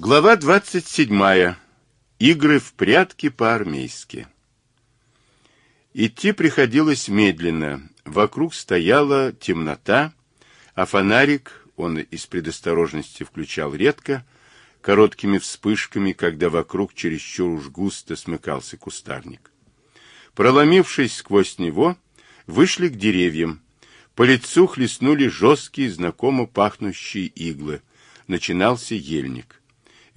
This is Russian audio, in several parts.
Глава 27. Игры в прятки по-армейски. Идти приходилось медленно. Вокруг стояла темнота, а фонарик он из предосторожности включал редко, короткими вспышками, когда вокруг чересчур уж густо смыкался кустарник. Проломившись сквозь него, вышли к деревьям. По лицу хлестнули жесткие, знакомо пахнущие иглы. Начинался ельник.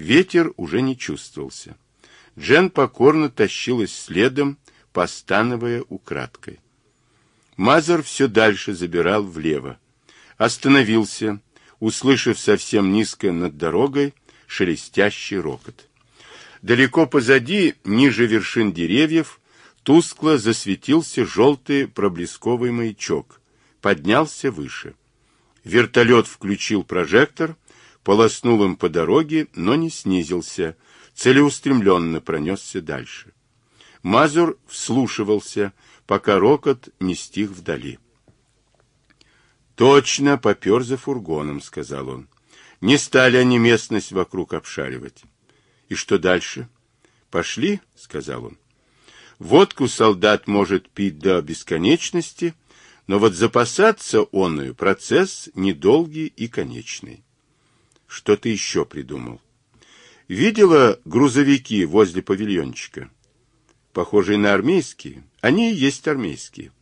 Ветер уже не чувствовался. Джен покорно тащилась следом, постановая украдкой. Мазер все дальше забирал влево. Остановился, услышав совсем низко над дорогой шелестящий рокот. Далеко позади, ниже вершин деревьев, тускло засветился желтый проблесковый маячок. Поднялся выше. Вертолет включил прожектор, полоснул им по дороге, но не снизился, целеустремленно пронесся дальше. Мазур вслушивался, пока рокот не стих вдали. «Точно попер за фургоном», — сказал он. «Не стали они местность вокруг обшаривать». «И что дальше?» «Пошли», — сказал он. «Водку солдат может пить до бесконечности, но вот запасаться онную процесс недолгий и конечный». Что ты еще придумал? Видела грузовики возле павильончика? Похожие на армейские? Они и есть армейские.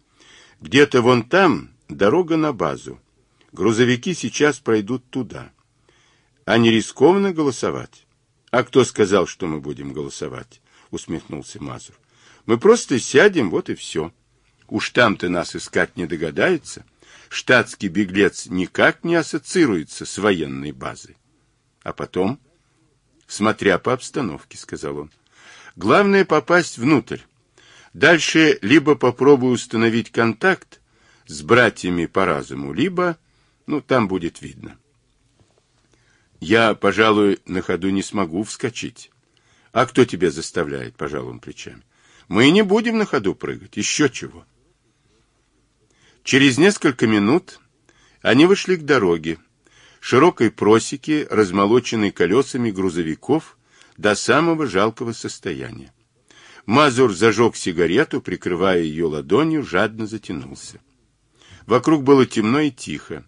Где-то вон там дорога на базу. Грузовики сейчас пройдут туда. А не рискованно голосовать? А кто сказал, что мы будем голосовать? Усмехнулся Мазур. Мы просто сядем, вот и все. Уж там-то нас искать не догадается. Штатский беглец никак не ассоциируется с военной базой. А потом, смотря по обстановке, сказал он, главное попасть внутрь. Дальше либо попробую установить контакт с братьями по разуму, либо, ну, там будет видно. Я, пожалуй, на ходу не смогу вскочить. А кто тебя заставляет, пожалуй, плечами? Мы не будем на ходу прыгать, еще чего. Через несколько минут они вышли к дороге, широкой просеки, размолоченной колесами грузовиков до самого жалкого состояния. Мазур зажег сигарету, прикрывая ее ладонью, жадно затянулся. Вокруг было темно и тихо.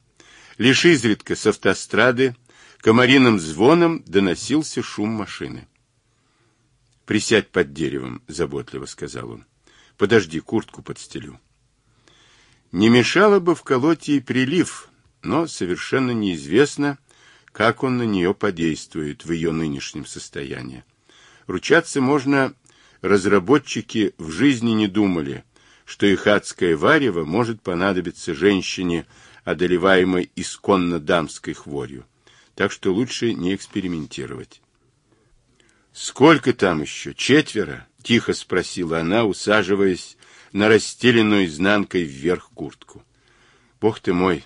Лишь изредка с автострады комариным звоном доносился шум машины. «Присядь под деревом», — заботливо сказал он. «Подожди, куртку подстелю». Не мешало бы вколоть ей прилив, но совершенно неизвестно, как он на нее подействует в ее нынешнем состоянии. Ручаться можно, разработчики в жизни не думали, что их адское варево может понадобиться женщине, одолеваемой исконно дамской хворью. Так что лучше не экспериментировать. «Сколько там еще? Четверо?» — тихо спросила она, усаживаясь на расстеленную изнанкой вверх куртку. «Бог ты мой,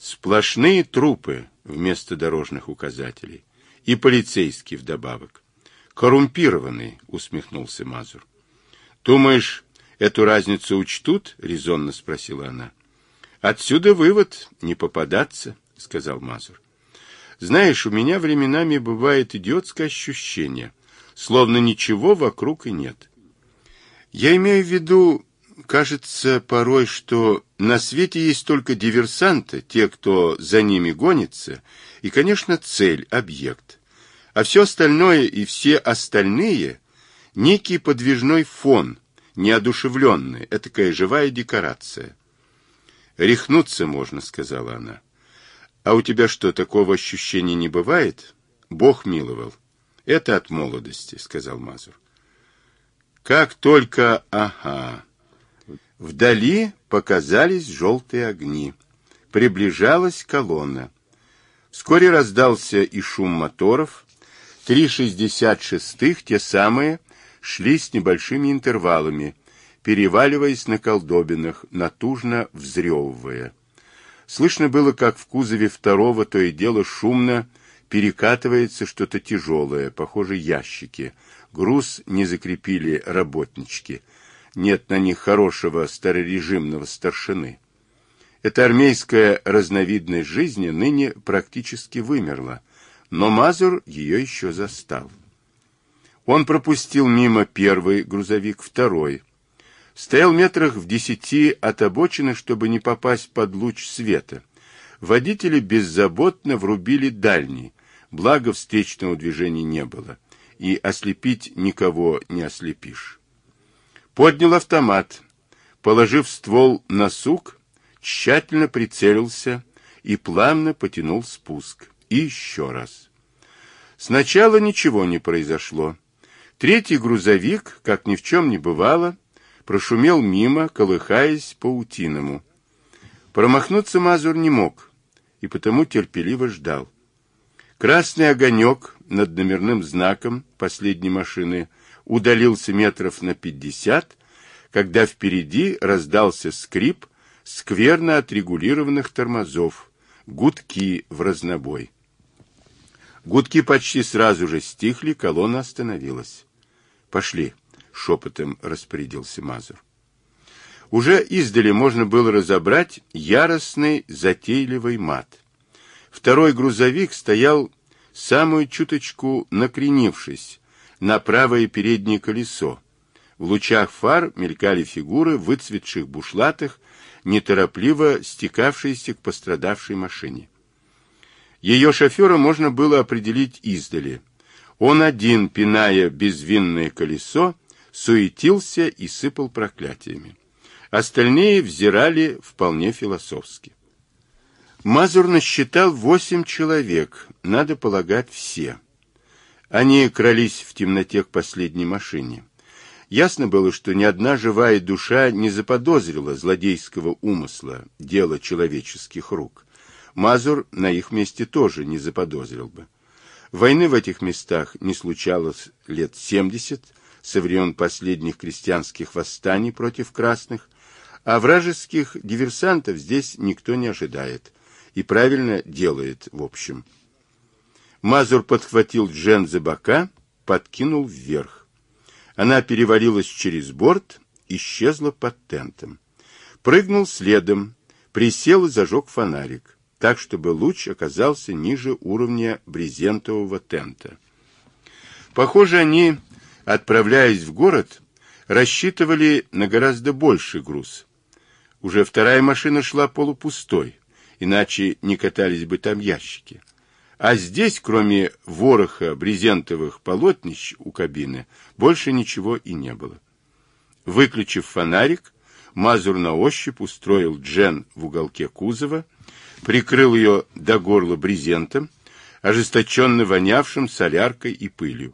Сплошные трупы вместо дорожных указателей. И полицейские вдобавок. Коррумпированный, усмехнулся Мазур. Думаешь, эту разницу учтут? Резонно спросила она. Отсюда вывод не попадаться, сказал Мазур. Знаешь, у меня временами бывает идиотское ощущение, словно ничего вокруг и нет. Я имею в виду кажется порой, что на свете есть только диверсанты, те, кто за ними гонится, и, конечно, цель, объект. А все остальное и все остальные – некий подвижной фон, неодушевленный, этакая живая декорация. «Рехнуться можно», — сказала она. «А у тебя что, такого ощущения не бывает?» «Бог миловал». «Это от молодости», — сказал Мазур. «Как только... Ага...» Вдали показались желтые огни. Приближалась колонна. Вскоре раздался и шум моторов. Три шестьдесят шестых, те самые, шли с небольшими интервалами, переваливаясь на колдобинах, натужно взрёвывая. Слышно было, как в кузове второго то и дело шумно перекатывается что-то тяжелое, похоже, ящики. Груз не закрепили работнички — нет на них хорошего старорежимного старшины. Эта армейская разновидность жизни ныне практически вымерла, но Мазур ее еще застал. Он пропустил мимо первый грузовик, второй. Стоял метрах в десяти от обочины, чтобы не попасть под луч света. Водители беззаботно врубили дальний, благо встречного движения не было, и ослепить никого не ослепишь. Поднял автомат, положив ствол на сук, тщательно прицелился и плавно потянул спуск. И еще раз. Сначала ничего не произошло. Третий грузовик, как ни в чем не бывало, прошумел мимо, колыхаясь паутиному. Промахнуться Мазур не мог, и потому терпеливо ждал. Красный огонек над номерным знаком последней машины удалился метров на пятьдесят, когда впереди раздался скрип скверно отрегулированных тормозов, гудки в разнобой. Гудки почти сразу же стихли, колонна остановилась. «Пошли», — шепотом распорядился Мазур. Уже издали можно было разобрать яростный, затейливый мат. Второй грузовик стоял самую чуточку накренившись на правое переднее колесо. В лучах фар мелькали фигуры выцветших бушлатых, неторопливо стекавшиеся к пострадавшей машине. Ее шофера можно было определить издали. Он один, пиная безвинное колесо, суетился и сыпал проклятиями. Остальные взирали вполне философски. Мазур насчитал восемь человек, надо полагать, все. Они крались в темноте к последней машине. Ясно было, что ни одна живая душа не заподозрила злодейского умысла, дела человеческих рук. Мазур на их месте тоже не заподозрил бы. Войны в этих местах не случалось лет 70, со времен последних крестьянских восстаний против красных, а вражеских диверсантов здесь никто не ожидает и правильно делает в общем. Мазур подхватил Джен за бока, подкинул вверх. Она перевалилась через борт, исчезла под тентом. Прыгнул следом, присел и зажег фонарик так, чтобы луч оказался ниже уровня брезентового тента. Похоже, они, отправляясь в город, рассчитывали на гораздо больший груз. Уже вторая машина шла полупустой, иначе не катались бы там ящики. А здесь, кроме вороха брезентовых полотнищ у кабины, больше ничего и не было. Выключив фонарик, Мазур на ощупь устроил Джен в уголке кузова, прикрыл ее до горла брезентом, ожесточенно вонявшим соляркой и пылью.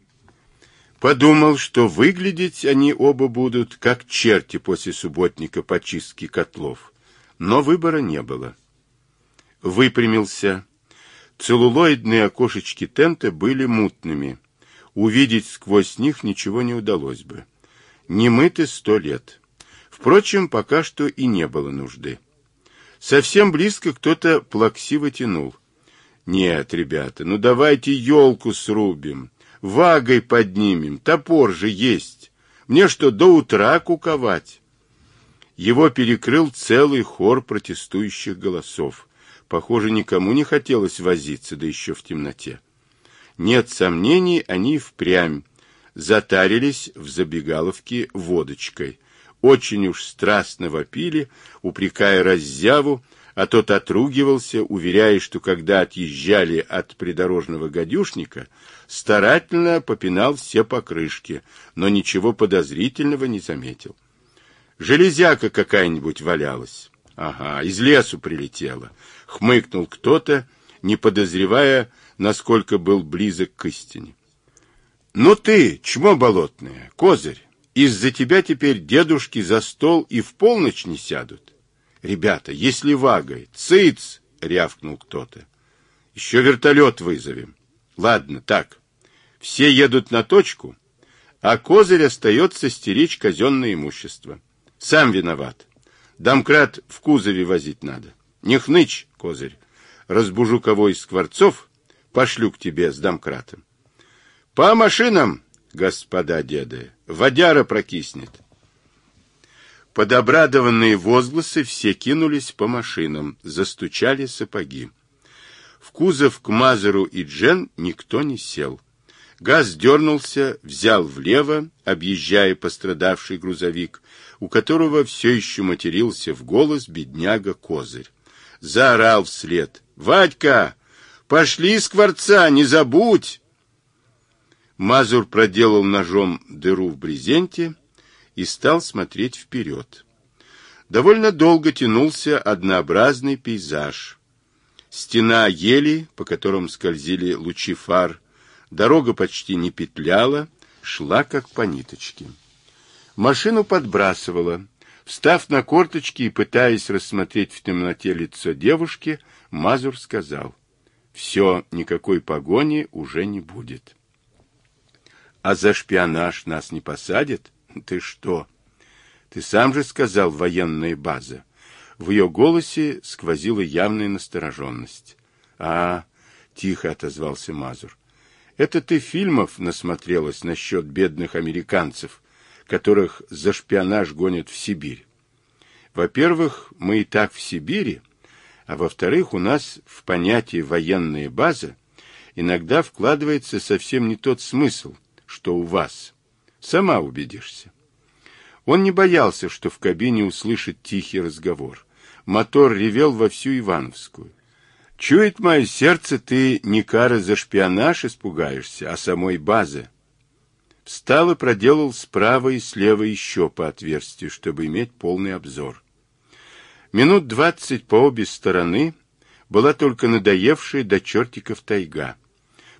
Подумал, что выглядеть они оба будут, как черти после субботника по чистке котлов. Но выбора не было. Выпрямился. Целлулоидные окошечки тента были мутными. Увидеть сквозь них ничего не удалось бы. Не мыты сто лет. Впрочем, пока что и не было нужды. Совсем близко кто-то плаксиво тянул. Нет, ребята, ну давайте елку срубим, вагой поднимем, топор же есть. Мне что, до утра куковать? Его перекрыл целый хор протестующих голосов. Похоже, никому не хотелось возиться, да еще в темноте. Нет сомнений, они впрямь затарились в забегаловке водочкой очень уж страстно вопили, упрекая раззяву, а тот отругивался, уверяя, что когда отъезжали от придорожного гадюшника, старательно попинал все покрышки, но ничего подозрительного не заметил. Железяка какая-нибудь валялась. Ага, из лесу прилетела. Хмыкнул кто-то, не подозревая, насколько был близок к истине. Ну ты, чмо болотное, козырь, из-за тебя теперь дедушки за стол и в полночь не сядут. Ребята, если вагой, цыц, рявкнул кто-то. Еще вертолет вызовем. Ладно, так. Все едут на точку, а козырь остается стеречь казенное имущество. Сам виноват. Домкрат в кузове возить надо. Не хнычь, козырь. Разбужу кого из скворцов, пошлю к тебе с домкратом. По машинам, господа деды, водяра прокиснет. Под обрадованные возгласы все кинулись по машинам, застучали сапоги. В кузов к Мазеру и Джен никто не сел. Газ дернулся, взял влево, объезжая пострадавший грузовик, у которого все еще матерился в голос бедняга Козырь. Заорал вслед. «Вадька, пошли скворца, не забудь!» Мазур проделал ножом дыру в брезенте и стал смотреть вперед. Довольно долго тянулся однообразный пейзаж. Стена ели, по которым скользили лучи фар, дорога почти не петляла, шла как по ниточке. Машину подбрасывала. Встав на корточки и пытаясь рассмотреть в темноте лицо девушки, Мазур сказал, «Все, никакой погони уже не будет». «А за шпионаж нас не посадят? Ты что?» «Ты сам же сказал военная база». В ее голосе сквозила явная настороженность. «А, — тихо отозвался Мазур, — это ты фильмов насмотрелась насчет бедных американцев, которых за шпионаж гонят в Сибирь. Во-первых, мы и так в Сибири, а во-вторых, у нас в понятие «военная база» иногда вкладывается совсем не тот смысл, что у вас. Сама убедишься. Он не боялся, что в кабине услышит тихий разговор. Мотор ревел во всю Ивановскую. Чует мое сердце, ты не кары за шпионаж испугаешься, а самой базы. Встал и проделал справа и слева еще по отверстию, чтобы иметь полный обзор. Минут двадцать по обе стороны была только надоевшая до чертиков тайга.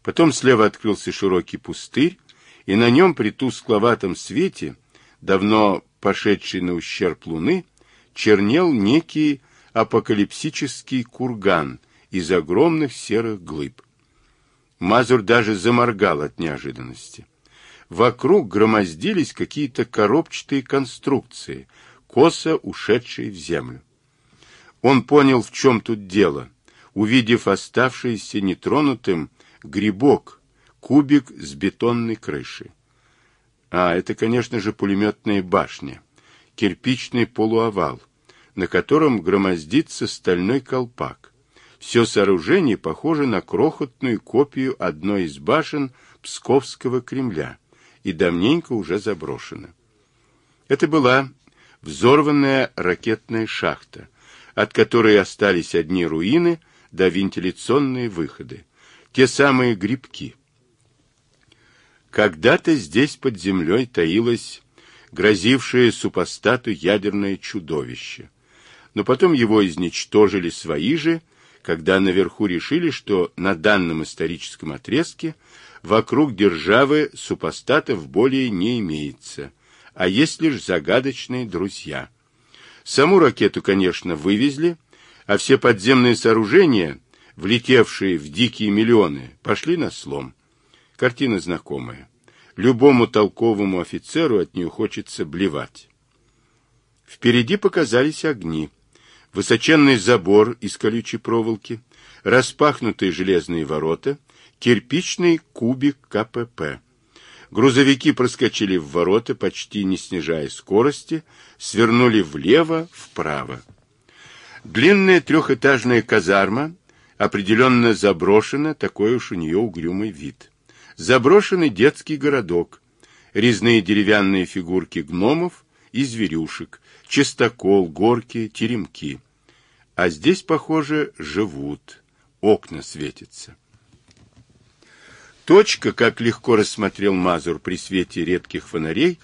Потом слева открылся широкий пустырь, и на нем при тускловатом свете, давно пошедший на ущерб луны, чернел некий апокалипсический курган из огромных серых глыб. Мазур даже заморгал от неожиданности. Вокруг громоздились какие-то коробчатые конструкции, косо ушедшие в землю. Он понял, в чем тут дело, увидев оставшийся нетронутым грибок, кубик с бетонной крышей. А, это, конечно же, пулеметная башня, кирпичный полуовал, на котором громоздится стальной колпак. Все сооружение похоже на крохотную копию одной из башен Псковского Кремля и давненько уже заброшена. Это была взорванная ракетная шахта, от которой остались одни руины да вентиляционные выходы, те самые грибки. Когда-то здесь под землей таилось грозившее супостату ядерное чудовище, но потом его изничтожили свои же, когда наверху решили, что на данном историческом отрезке вокруг державы супостатов более не имеется, а есть лишь загадочные друзья. Саму ракету, конечно, вывезли, а все подземные сооружения, влетевшие в дикие миллионы, пошли на слом. Картина знакомая. Любому толковому офицеру от нее хочется блевать. Впереди показались огни. Высоченный забор из колючей проволоки, распахнутые железные ворота — кирпичный кубик КПП. Грузовики проскочили в ворота, почти не снижая скорости, свернули влево, вправо. Длинная трехэтажная казарма определенно заброшена, такой уж у нее угрюмый вид. Заброшенный детский городок, резные деревянные фигурки гномов и зверюшек, чистокол, горки, теремки. А здесь, похоже, живут, окна светятся. Точка, как легко рассмотрел Мазур при свете редких фонарей,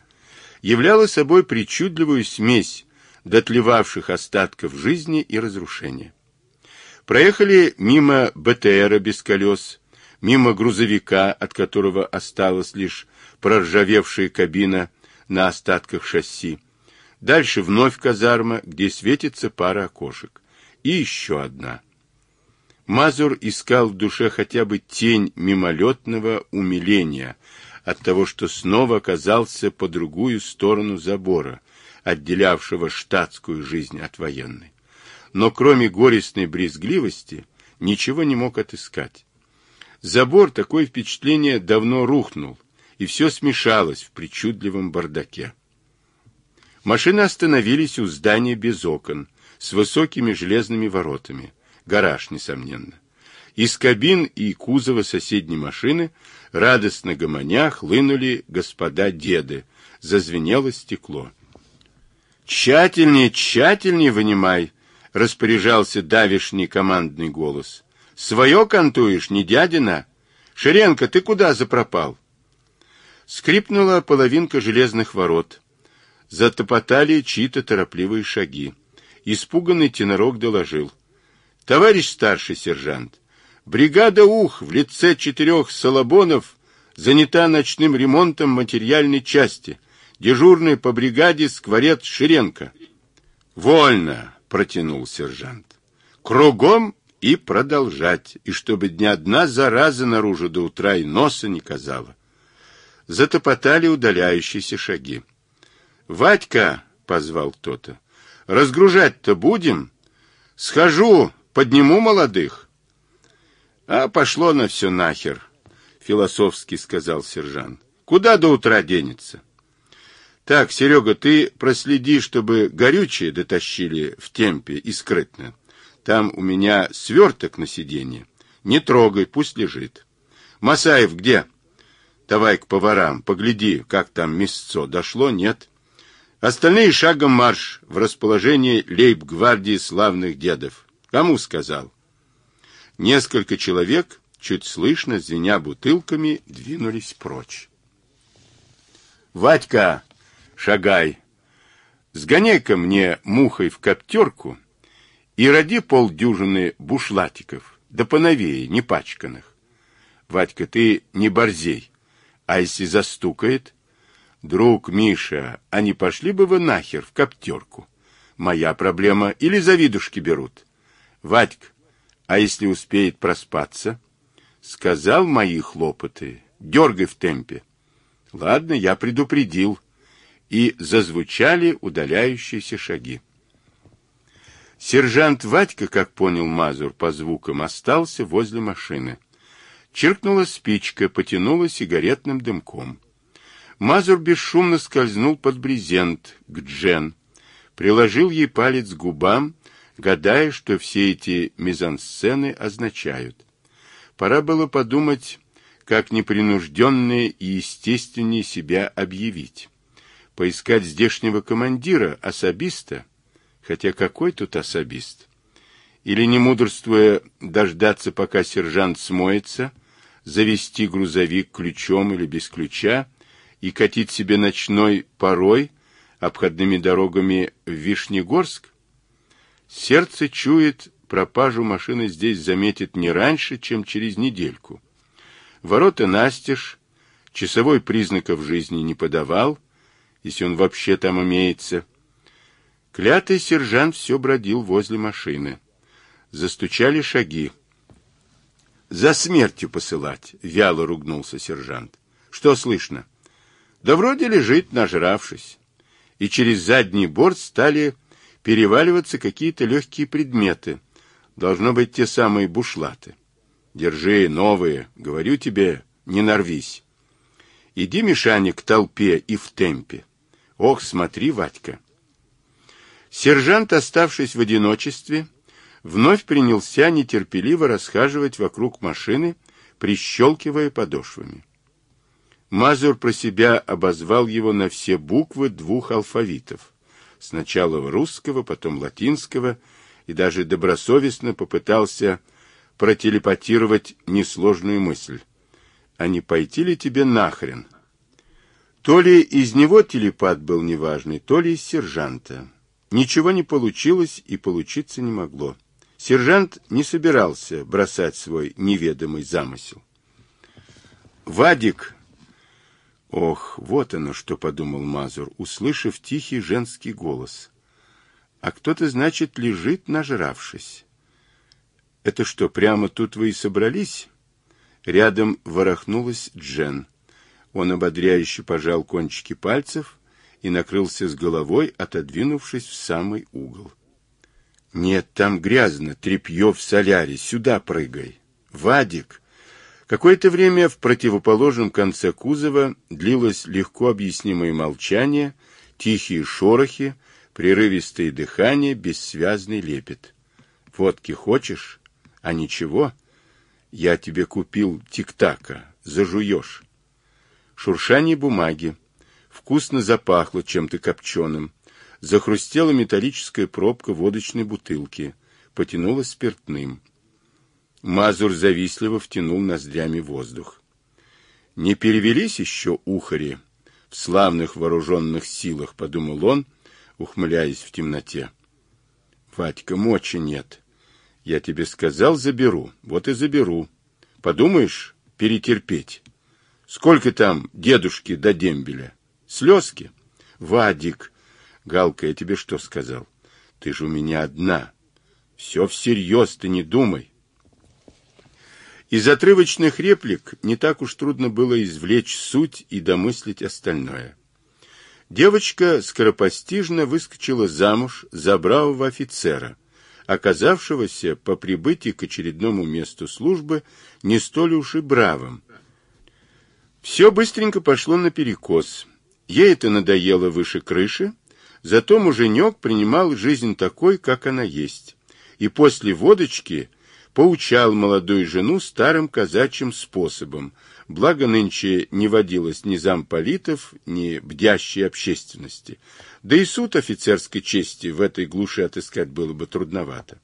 являла собой причудливую смесь дотлевавших остатков жизни и разрушения. Проехали мимо БТРа без колес, мимо грузовика, от которого осталась лишь проржавевшая кабина на остатках шасси. Дальше вновь казарма, где светится пара окошек. И еще одна – Мазур искал в душе хотя бы тень мимолетного умиления от того, что снова оказался по другую сторону забора, отделявшего штатскую жизнь от военной. Но кроме горестной брезгливости ничего не мог отыскать. Забор, такое впечатление, давно рухнул, и все смешалось в причудливом бардаке. Машины остановились у здания без окон, с высокими железными воротами. Гараж, несомненно. Из кабин и кузова соседней машины радостно гомоня хлынули господа-деды. Зазвенело стекло. «Тщательнее, тщательнее вынимай!» — распоряжался давишний командный голос. «Свое кантуешь, не дядина? Ширенко, ты куда запропал?» Скрипнула половинка железных ворот. Затопотали чьи-то торопливые шаги. Испуганный тенорок доложил. «Товарищ старший сержант, бригада УХ в лице четырех салабонов занята ночным ремонтом материальной части. Дежурный по бригаде скворец Ширенко». «Вольно!» — протянул сержант. «Кругом и продолжать, и чтобы ни одна зараза наружу до утра и носа не казала». Затопотали удаляющиеся шаги. «Вадька!» — позвал кто-то. «Разгружать-то будем? Схожу, подниму молодых». «А пошло на все нахер», — философски сказал сержант. «Куда до утра денется?» «Так, Серега, ты проследи, чтобы горючее дотащили в темпе и скрытно. Там у меня сверток на сиденье. Не трогай, пусть лежит. Масаев где?» «Давай к поварам, погляди, как там мясцо. Дошло, нет?» Остальные шагом марш в расположение лейб-гвардии славных дедов. Кому сказал? Несколько человек, чуть слышно, звеня бутылками, двинулись прочь. Вадька, шагай, сгоняй-ка мне мухой в коптерку и роди полдюжины бушлатиков, да поновее, не пачканных. Вадька, ты не борзей, а если застукает, Друг Миша, а не пошли бы вы нахер в коптерку? Моя проблема или завидушки берут? Вадька, а если успеет проспаться? Сказал мои хлопоты. Дергай в темпе. Ладно, я предупредил. И зазвучали удаляющиеся шаги. Сержант Вадька, как понял Мазур по звукам, остался возле машины. Чиркнула спичка, потянула сигаретным дымком. Мазур бесшумно скользнул под брезент к Джен, приложил ей палец к губам, гадая, что все эти мизансцены означают. Пора было подумать, как непринужденнее и естественнее себя объявить. Поискать здешнего командира, особиста, хотя какой тут особист? Или, не мудрствуя, дождаться, пока сержант смоется, завести грузовик ключом или без ключа, и катить себе ночной порой обходными дорогами в Вишнегорск? Сердце чует, пропажу машины здесь заметит не раньше, чем через недельку. Ворота настежь, часовой признаков жизни не подавал, если он вообще там имеется. Клятый сержант все бродил возле машины. Застучали шаги. «За смертью посылать!» — вяло ругнулся сержант. «Что слышно?» Да вроде лежит, нажравшись. И через задний борт стали переваливаться какие-то легкие предметы. Должно быть те самые бушлаты. Держи, новые, говорю тебе, не нарвись. Иди, Мишаня, к толпе и в темпе. Ох, смотри, Вадька. Сержант, оставшись в одиночестве, вновь принялся нетерпеливо расхаживать вокруг машины, прищелкивая подошвами. Мазур про себя обозвал его на все буквы двух алфавитов. Сначала русского, потом латинского, и даже добросовестно попытался протелепатировать несложную мысль. А не пойти ли тебе нахрен? То ли из него телепат был неважный, то ли из сержанта. Ничего не получилось и получиться не могло. Сержант не собирался бросать свой неведомый замысел. Вадик Ох, вот оно что, подумал Мазур, услышав тихий женский голос. А кто-то, значит, лежит, нажравшись. Это что, прямо тут вы и собрались? Рядом ворохнулась Джен. Он ободряюще пожал кончики пальцев и накрылся с головой, отодвинувшись в самый угол. Нет, там грязно, тряпье в соляре, сюда прыгай. Вадик! Какое-то время в противоположном конце кузова длилось легко объяснимое молчание, тихие шорохи, прерывистые дыхания, бессвязный лепет. «Водки хочешь? А ничего? Я тебе купил тик-така, зажуешь. Шуршание бумаги. Вкусно запахло чем-то копченым. Захрустела металлическая пробка водочной бутылки. Потянула спиртным. Мазур завистливо втянул ноздрями воздух. Не перевелись еще ухари в славных вооруженных силах, подумал он, ухмыляясь в темноте. Вадька, мочи нет. Я тебе сказал, заберу. Вот и заберу. Подумаешь, перетерпеть. Сколько там дедушки до дембеля? Слезки? Вадик, Галка, я тебе что сказал? Ты же у меня одна. Все всерьез, ты не думай. Из отрывочных реплик не так уж трудно было извлечь суть и домыслить остальное. Девочка скоропостижно выскочила замуж за бравого офицера, оказавшегося по прибытии к очередному месту службы не столь уж и бравым. Все быстренько пошло наперекос. Ей это надоело выше крыши, зато муженек принимал жизнь такой, как она есть, и после водочки поучал молодую жену старым казачьим способом, благо нынче не водилось ни замполитов, ни бдящей общественности, да и суд офицерской чести в этой глуши отыскать было бы трудновато.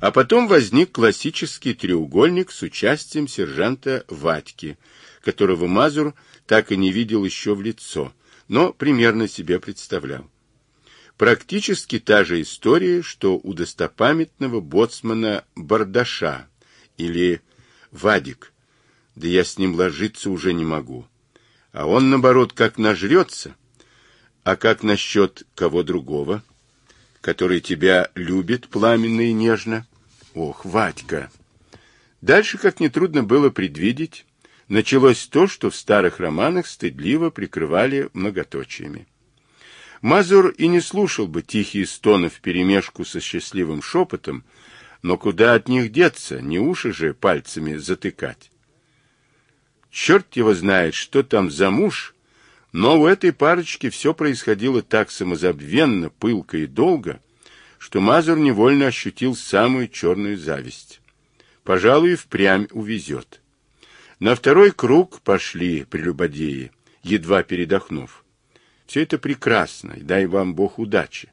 А потом возник классический треугольник с участием сержанта Ватьки, которого Мазур так и не видел еще в лицо, но примерно себе представлял. Практически та же история, что у достопамятного боцмана Бардаша или Вадик. Да я с ним ложиться уже не могу. А он, наоборот, как нажрется, а как насчет кого другого, который тебя любит пламенно и нежно? Ох, Вадька! Дальше, как нетрудно было предвидеть, началось то, что в старых романах стыдливо прикрывали многоточиями. Мазур и не слушал бы тихие стоны вперемешку со счастливым шепотом, но куда от них деться, не уши же пальцами затыкать. Черт его знает, что там за муж, но у этой парочки все происходило так самозабвенно, пылко и долго, что Мазур невольно ощутил самую черную зависть. Пожалуй, впрямь увезет. На второй круг пошли прелюбодеи, едва передохнув. Все это прекрасно, и дай вам Бог удачи.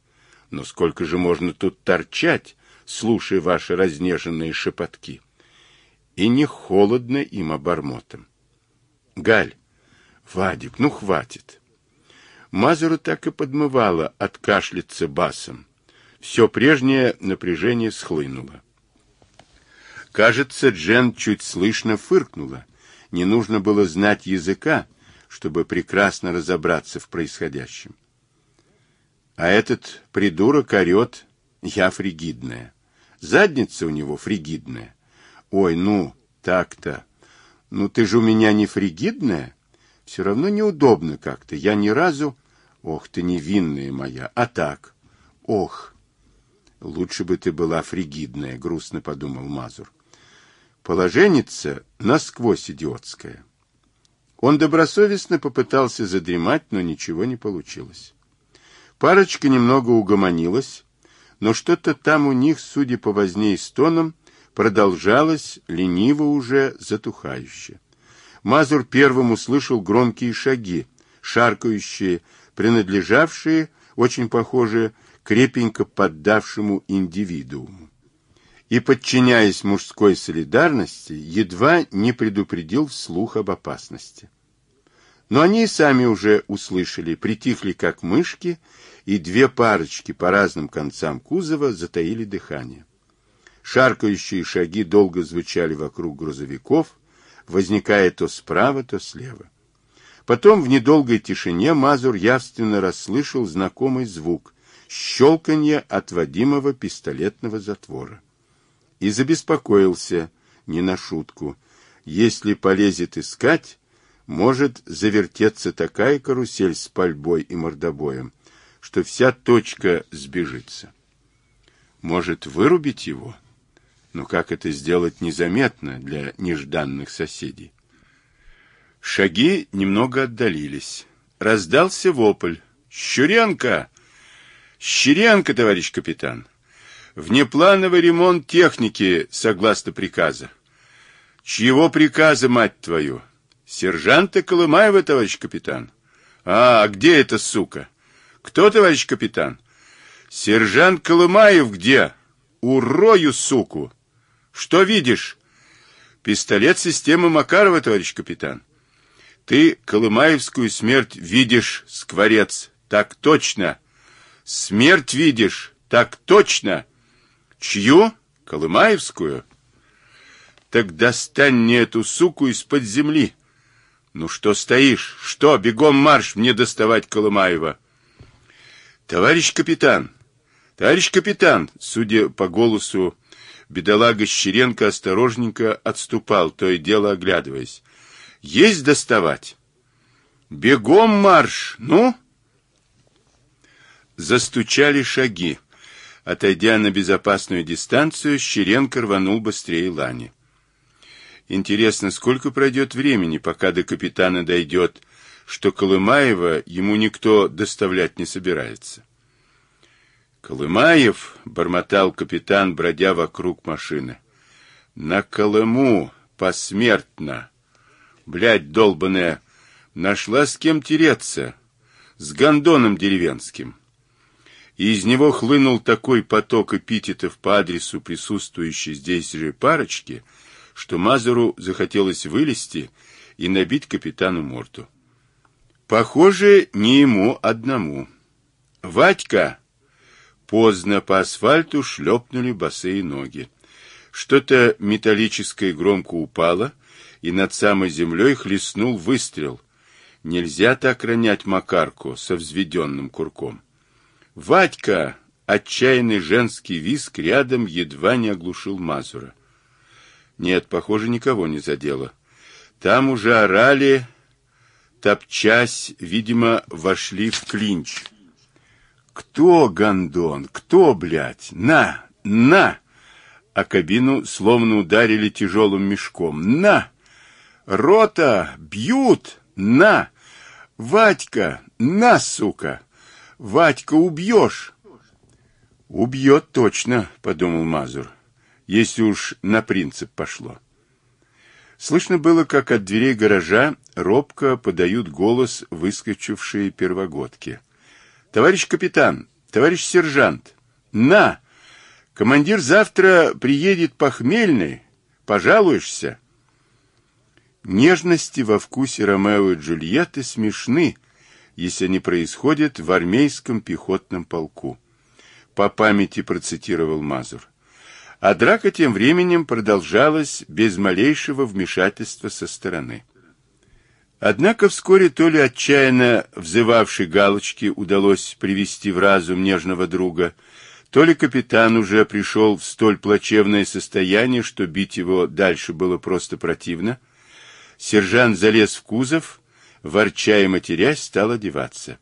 Но сколько же можно тут торчать, слушая ваши разнеженные шепотки? И не холодно им обормотом. Галь, Вадик, ну хватит. Мазуру так и подмывало откашляться басом. Все прежнее напряжение схлынуло. Кажется, Джен чуть слышно фыркнула. Не нужно было знать языка, чтобы прекрасно разобраться в происходящем. А этот придурок орет, я фригидная. Задница у него фригидная. Ой, ну, так-то. Ну, ты же у меня не фригидная? Все равно неудобно как-то. Я ни разу... Ох ты невинная моя. А так? Ох. Лучше бы ты была фригидная, грустно подумал Мазур. Положенница насквозь идиотская. Он добросовестно попытался задремать, но ничего не получилось. Парочка немного угомонилась, но что-то там у них, судя по возне и стонам, продолжалось лениво уже затухающе. Мазур первым услышал громкие шаги, шаркающие, принадлежавшие, очень похоже, крепенько поддавшему индивидууму. И, подчиняясь мужской солидарности, едва не предупредил вслух об опасности. Но они сами уже услышали, притихли как мышки, и две парочки по разным концам кузова затаили дыхание. Шаркающие шаги долго звучали вокруг грузовиков, возникая то справа, то слева. Потом в недолгой тишине Мазур явственно расслышал знакомый звук — щелканье отводимого пистолетного затвора. И забеспокоился, не на шутку. Если полезет искать, может завертеться такая карусель с пальбой и мордобоем, что вся точка сбежится. Может, вырубить его? — но как это сделать незаметно для нежданных соседей? Шаги немного отдалились. Раздался вопль. «Щуренко! Щуренко, товарищ капитан! Внеплановый ремонт техники, согласно приказа. Чьего приказа, мать твою? Сержанта Колымаева, товарищ капитан. А, где эта сука? Кто, товарищ капитан? Сержант Колымаев где? Урою, суку. Что видишь? Пистолет системы Макарова, товарищ капитан. Ты Колымаевскую смерть видишь, скворец. Так точно. Смерть видишь. Так точно. Чью? Колымаевскую? Так достань мне эту суку из-под земли. Ну что стоишь? Что, бегом марш мне доставать Колымаева? Товарищ капитан, товарищ капитан, судя по голосу, бедолага Щеренко осторожненько отступал, то и дело оглядываясь. Есть доставать? Бегом марш, ну? Застучали шаги. Отойдя на безопасную дистанцию, Щеренко рванул быстрее Лани. Интересно, сколько пройдет времени, пока до капитана дойдет, что Колымаева ему никто доставлять не собирается. «Колымаев!» — бормотал капитан, бродя вокруг машины. «На Колыму! Посмертно! Блядь, долбаная! Нашла с кем тереться! С гондоном деревенским!» И из него хлынул такой поток эпитетов по адресу присутствующей здесь же парочки, что Мазуру захотелось вылезти и набить капитану морду. Похоже, не ему одному. «Вадька!» Поздно по асфальту шлепнули босые ноги. Что-то металлическое громко упало, и над самой землей хлестнул выстрел. Нельзя так ронять Макарку со взведенным курком. «Вадька!» Отчаянный женский виск рядом едва не оглушил Мазура. Нет, похоже, никого не задело. Там уже орали, топчась, видимо, вошли в клинч. Кто, гондон, кто, блядь? На, на! А кабину словно ударили тяжелым мешком. На! Рота! Бьют! На! Вадька! На, сука! Вадька, убьешь! Убьет точно, подумал Мазур если уж на принцип пошло. Слышно было, как от дверей гаража робко подают голос выскочившие первогодки. «Товарищ капитан! Товарищ сержант! На! Командир завтра приедет похмельный. Пожалуешься?» Нежности во вкусе Ромео и Джульетты смешны, если они происходят в армейском пехотном полку. По памяти процитировал Мазур. А драка тем временем продолжалась без малейшего вмешательства со стороны. Однако вскоре то ли отчаянно взывавшей галочки удалось привести в разум нежного друга, то ли капитан уже пришел в столь плачевное состояние, что бить его дальше было просто противно, сержант залез в кузов, ворча и матерясь, стал одеваться.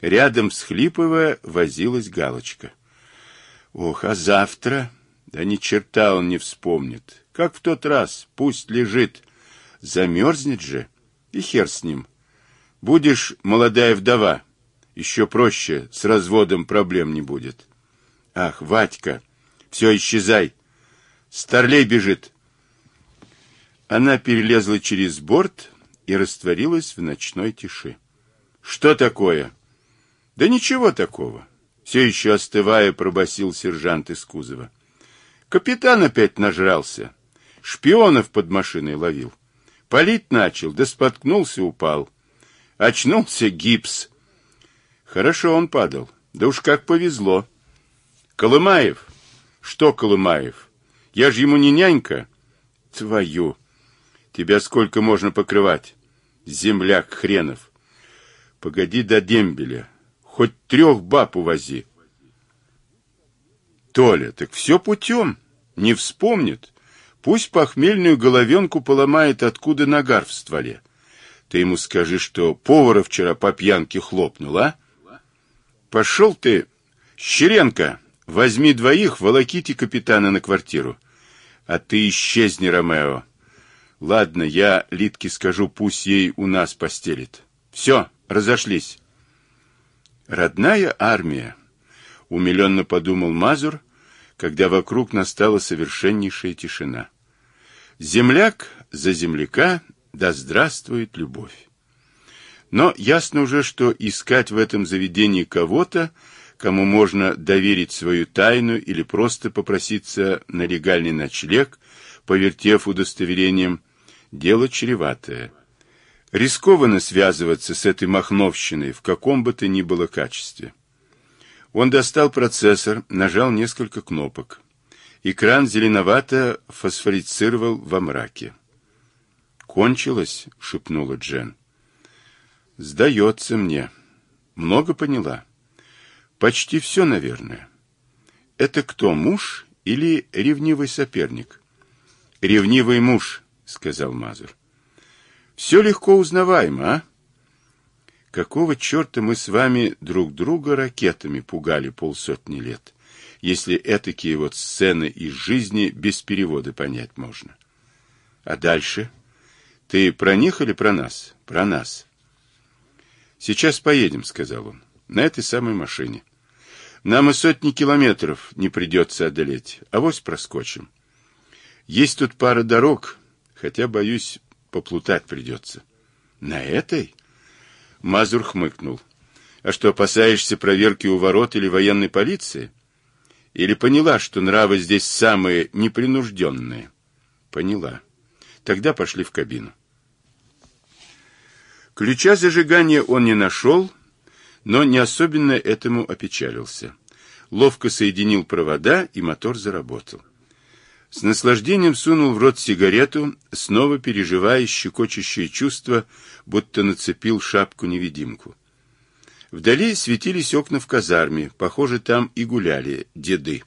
Рядом, всхлипывая, возилась галочка. «Ох, а завтра...» Да ни черта он не вспомнит. Как в тот раз, пусть лежит. Замерзнет же, и хер с ним. Будешь молодая вдова, еще проще, с разводом проблем не будет. Ах, Ватька, все, исчезай. Старлей бежит. Она перелезла через борт и растворилась в ночной тиши. Что такое? Да ничего такого. Все еще остывая, пробасил сержант из кузова. Капитан опять нажрался. Шпионов под машиной ловил. Палить начал, да споткнулся, упал. Очнулся гипс. Хорошо он падал. Да уж как повезло. Колымаев? Что Колымаев? Я же ему не нянька. Твою. Тебя сколько можно покрывать? Земляк хренов. Погоди до дембеля. Хоть трех баб увози. Толя, так все путем. Не вспомнит. Пусть похмельную головенку поломает, откуда нагар в стволе. Ты ему скажи, что повара вчера по пьянке хлопнул, а? Пошел ты, Щеренко, возьми двоих, волоките капитана на квартиру. А ты исчезни, Ромео. Ладно, я Литке скажу, пусть ей у нас постелит. Все, разошлись. Родная армия, умиленно подумал Мазур, когда вокруг настала совершеннейшая тишина. Земляк за земляка, да здравствует любовь. Но ясно уже, что искать в этом заведении кого-то, кому можно доверить свою тайну или просто попроситься на легальный ночлег, повертев удостоверением, дело чреватое. Рискованно связываться с этой махновщиной в каком бы то ни было качестве. Он достал процессор, нажал несколько кнопок. Экран зеленовато фосфорицировал во мраке. «Кончилось?» — шепнула Джен. «Сдается мне. Много поняла?» «Почти все, наверное. Это кто, муж или ревнивый соперник?» «Ревнивый муж», — сказал Мазур. «Все легко узнаваемо, а?» Какого черта мы с вами друг друга ракетами пугали полсотни лет, если этакие вот сцены из жизни без перевода понять можно? А дальше? Ты про них или про нас? Про нас. Сейчас поедем, сказал он, на этой самой машине. Нам и сотни километров не придется одолеть, а вось проскочим. Есть тут пара дорог, хотя, боюсь, поплутать придется. На этой? Мазур хмыкнул. А что, опасаешься проверки у ворот или военной полиции? Или поняла, что нравы здесь самые непринужденные? Поняла. Тогда пошли в кабину. Ключа зажигания он не нашел, но не особенно этому опечалился. Ловко соединил провода, и мотор заработал. С наслаждением сунул в рот сигарету, снова переживая щекочущее чувство, будто нацепил шапку-невидимку. Вдали светились окна в казарме, похоже, там и гуляли деды.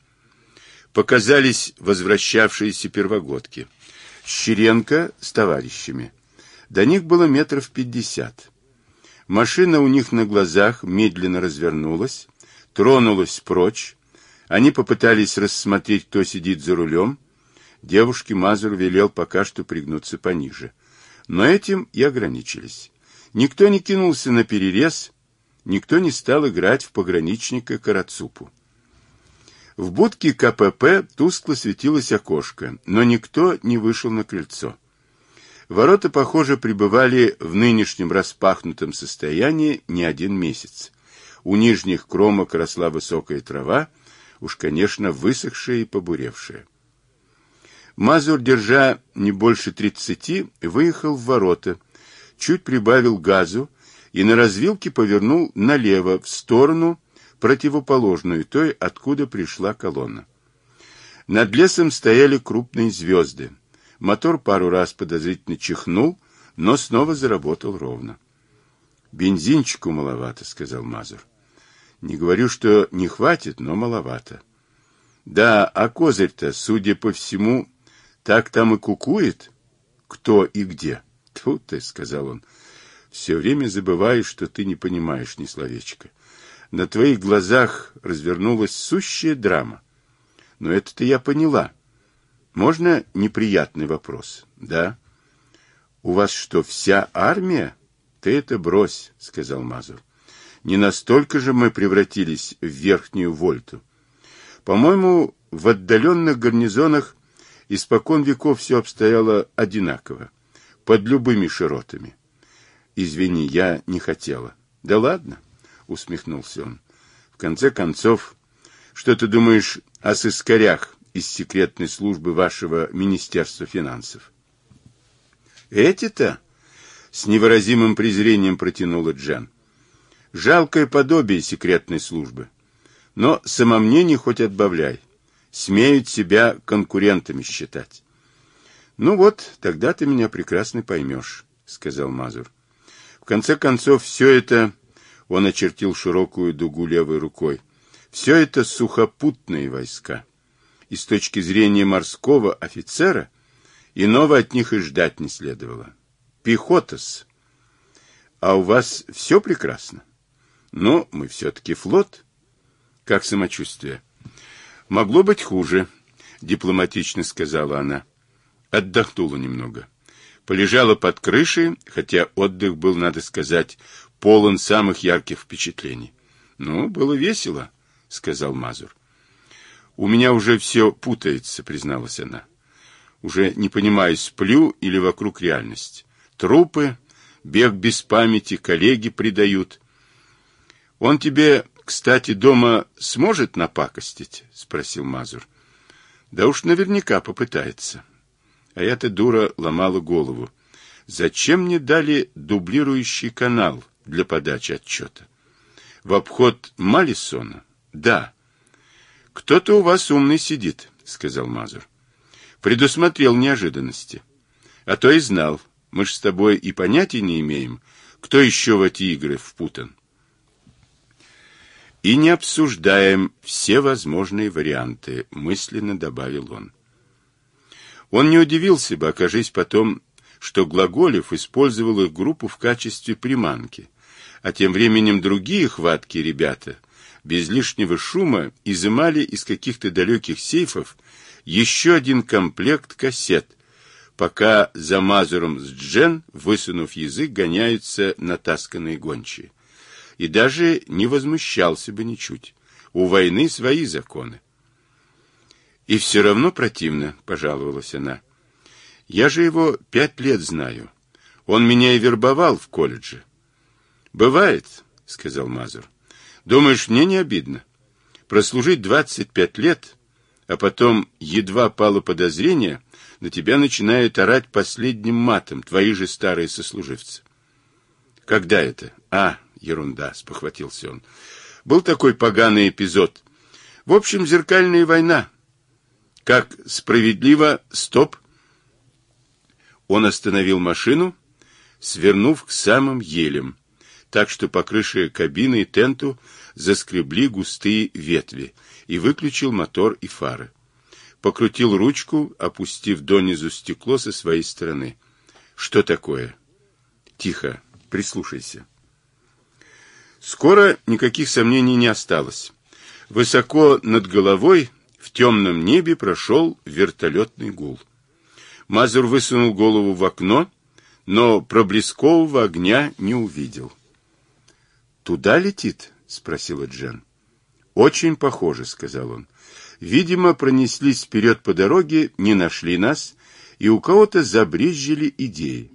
Показались возвращавшиеся первогодки. Щеренко с товарищами. До них было метров пятьдесят. Машина у них на глазах медленно развернулась, тронулась прочь. Они попытались рассмотреть, кто сидит за рулем, девушке Мазур велел пока что пригнуться пониже. Но этим и ограничились. Никто не кинулся на перерез, никто не стал играть в пограничника Карацупу. В будке КПП тускло светилось окошко, но никто не вышел на крыльцо. Ворота, похоже, пребывали в нынешнем распахнутом состоянии не один месяц. У нижних кромок росла высокая трава, уж, конечно, высохшая и побуревшая. Мазур, держа не больше тридцати, выехал в ворота, чуть прибавил газу и на развилке повернул налево, в сторону, противоположную той, откуда пришла колонна. Над лесом стояли крупные звезды. Мотор пару раз подозрительно чихнул, но снова заработал ровно. «Бензинчику маловато», — сказал Мазур. «Не говорю, что не хватит, но маловато». «Да, а козырь-то, судя по всему, так там и кукует? Кто и где? Тьфу ты, сказал он. Все время забываешь, что ты не понимаешь ни словечка. На твоих глазах развернулась сущая драма. Но это-то я поняла. Можно неприятный вопрос? Да. У вас что, вся армия? Ты это брось, сказал Мазур. Не настолько же мы превратились в верхнюю вольту. По-моему, в отдаленных гарнизонах Испокон веков все обстояло одинаково, под любыми широтами. Извини, я не хотела. Да ладно, усмехнулся он. В конце концов, что ты думаешь о сыскарях из секретной службы вашего Министерства финансов? Эти-то? С невыразимым презрением протянула Джан. Жалкое подобие секретной службы. Но самомнение хоть отбавляй смеют себя конкурентами считать. Ну вот, тогда ты меня прекрасно поймешь, сказал Мазур. В конце концов, все это, он очертил широкую дугу левой рукой, все это сухопутные войска. И с точки зрения морского офицера, иного от них и ждать не следовало. Пехотас. А у вас все прекрасно? Но мы все-таки флот. Как самочувствие? Могло быть хуже, дипломатично сказала она. Отдохнула немного. Полежала под крышей, хотя отдых был, надо сказать, полон самых ярких впечатлений. Ну, было весело, сказал Мазур. У меня уже все путается, призналась она. Уже не понимаю, сплю или вокруг реальность. Трупы, бег без памяти, коллеги предают. Он тебе, кстати, дома сможет напакостить? Спросил Мазур. Да уж наверняка попытается. А я-то дура ломала голову. Зачем мне дали дублирующий канал для подачи отчета? В обход Малисона? Да. Кто-то у вас умный сидит, сказал Мазур. Предусмотрел неожиданности. А то и знал. Мы ж с тобой и понятия не имеем, кто еще в эти игры впутан. И не обсуждаем все возможные варианты, мысленно добавил он. Он не удивился бы, окажись потом, что Глаголев использовал их группу в качестве приманки, а тем временем другие хваткие ребята без лишнего шума изымали из каких-то далеких сейфов еще один комплект кассет, пока за Мазуром с Джен, высунув язык, гоняются натасканные гончие. И даже не возмущался бы ничуть. У войны свои законы. И все равно противно, пожаловалась она. Я же его пять лет знаю. Он меня и вербовал в колледже. Бывает, сказал Мазур. Думаешь, мне не обидно? Прослужить двадцать пять лет а потом едва пало подозрение, на тебя начинают орать последним матом твои же старые сослуживцы. Когда это? А, ерунда, спохватился он. Был такой поганый эпизод. В общем, зеркальная война. Как справедливо, стоп. Он остановил машину, свернув к самым елям, так что по крыше кабины и тенту заскребли густые ветви, и выключил мотор и фары. Покрутил ручку, опустив донизу стекло со своей стороны. Что такое? Тихо, прислушайся. Скоро никаких сомнений не осталось. Высоко над головой в темном небе прошел вертолетный гул. Мазур высунул голову в окно, но проблескового огня не увидел. «Туда летит?» — спросила Джен. Очень похоже, сказал он. Видимо, пронеслись вперед по дороге, не нашли нас, и у кого-то забрезжили идеи.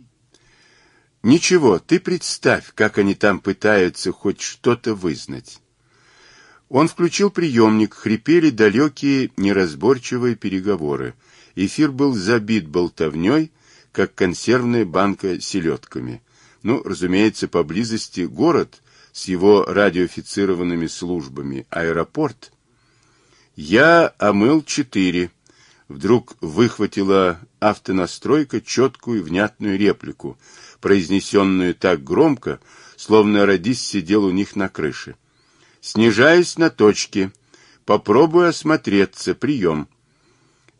Ничего, ты представь, как они там пытаются хоть что-то вызнать. Он включил приемник, хрипели далекие, неразборчивые переговоры. Эфир был забит болтовней, как консервная банка селедками. Ну, разумеется, поблизости город, с его радиофицированными службами аэропорт, я омыл четыре. Вдруг выхватила автонастройка четкую внятную реплику, произнесенную так громко, словно радист сидел у них на крыше. Снижаясь на точке, попробую осмотреться, прием.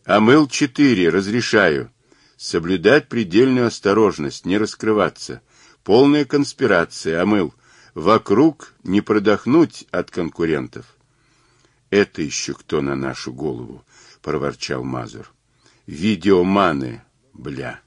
Омыл четыре, разрешаю. Соблюдать предельную осторожность, не раскрываться. Полная конспирация, омыл. Вокруг не продохнуть от конкурентов. Это еще кто на нашу голову, проворчал Мазур. Видеоманы, бля.